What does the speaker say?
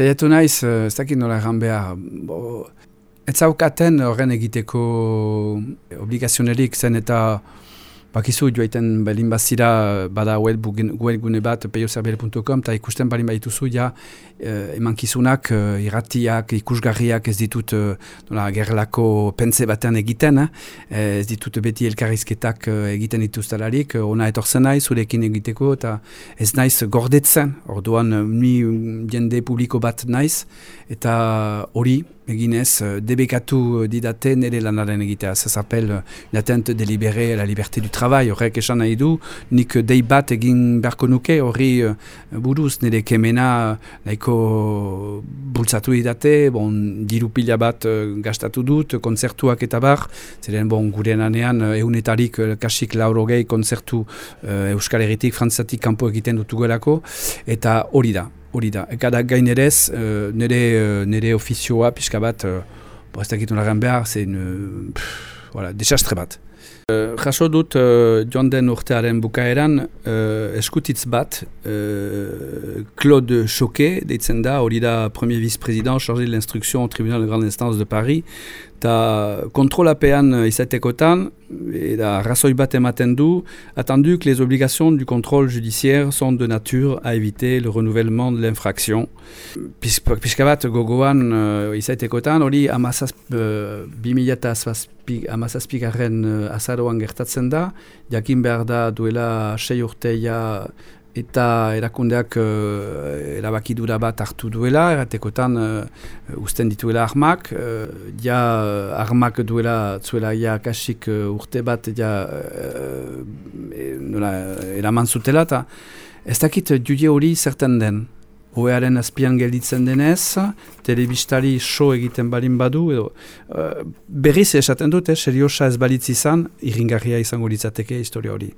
saiatu naiz, ez dakit nola egan behar, ez zaukaten horren egiteko obligazionerik zen eta Bakizu joaiten belin bazira bada webgune bat peiozerbele.com eta ikusten balin badituzu ja eh, emankizunak eh, irratiak, ikusgarriak ez ditut eh, nola, gerlako pense batean egiten, eh, ez ditut beti elkarrizketak eh, egiten dituztelarik, eh, ona etorzen naiz, zurekin egiteko eta ez naiz gordetzen, orduan ni jende publiko bat naiz eta hori eginez, debekatu didate nire lanaren egitea. Ça s'appelle euh, l'attente délibérée la liberté du travail. Horrek esan nahi du, nik dei bat egin beharko nuke, horri buruz nire kemena nahiko bultzatu didate, bon, diru pila bat gastatu dut, konzertuak eta bar, ziren bon, gure nanean eunetarik kasik laurogei konzertu Euskal Herritik, Frantzatik kanpo egiten dutugelako, eta hori da, hori da. Ekada gainerez, uh, nire, uh, nire ofizioa pixka bat, uh, ez dakit behar, zen, voilà, desastre bat. Uh, jaso dut uh, joan den urtearen bukaeran uh, eskutitz bat Claude Choquet deitzen da, hori da premier vice-président chargé de l'instruction au tribunal de grande instance de Paris eta kontrolapean izatekotan eta razoi bat ematen du attendu que les obligations du contrôle judiciaire sont de nature à éviter le renouvellement de l'infraction pixka bat gogoan uh, izatekotan hori amazaz uh, 2000 amazazpikaren uh, azaroan gertatzen da. Jakin behar da duela sei urteia eta erakundeak uh, erabakidura bat hartu duela, eratekotan uh, usten dituela armak, uh, ja armak duela zuela ja kasik urte bat ja uh, nola, eraman zutela, eta ez dakit jude hori zerten den. Oearen azpian gelditzen denez, telebistari so egiten balin badu, edo, uh, berriz esaten dute, seriosa ez balitz izan, irringarria izango litzateke historia hori.